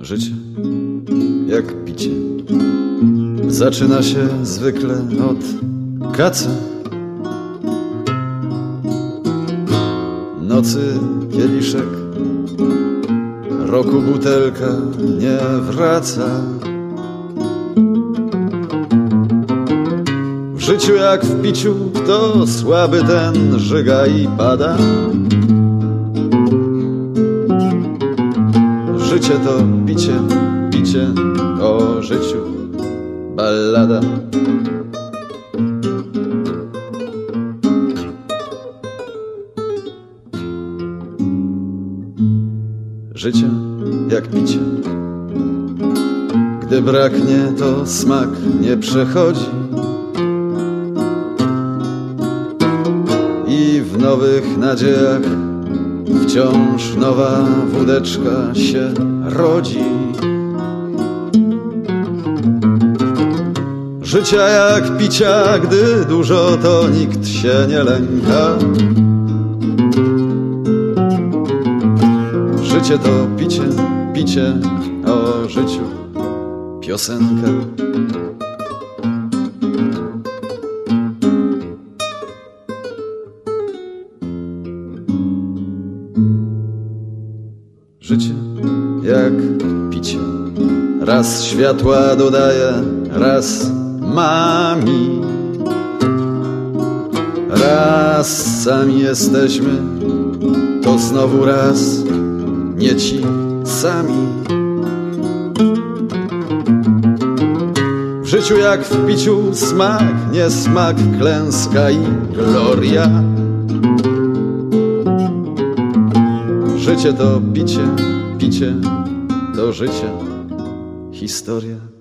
Życie jak picie. Zaczyna się zwykle od kaca. Nocy kieliszek, roku butelka nie wraca. W życiu jak w piciu, kto słaby ten żyga i pada. Życie to picie, picie o życiu, ballada. Życie jak picie. Gdy braknie, to smak nie przechodzi. I w nowych nadziejach wciąż nowa wódeczka się rodzi. Życia jak picia, gdy dużo, to nikt się nie lęka. Życie to picie, picie o życiu, piosenka. Życie jak picie. Raz światła dodaje, raz mami. Raz sami jesteśmy, to znowu raz nie ci sami. W życiu jak w piciu smak, nie smak, klęska i gloria. Życie to picie, picie to życie, historia.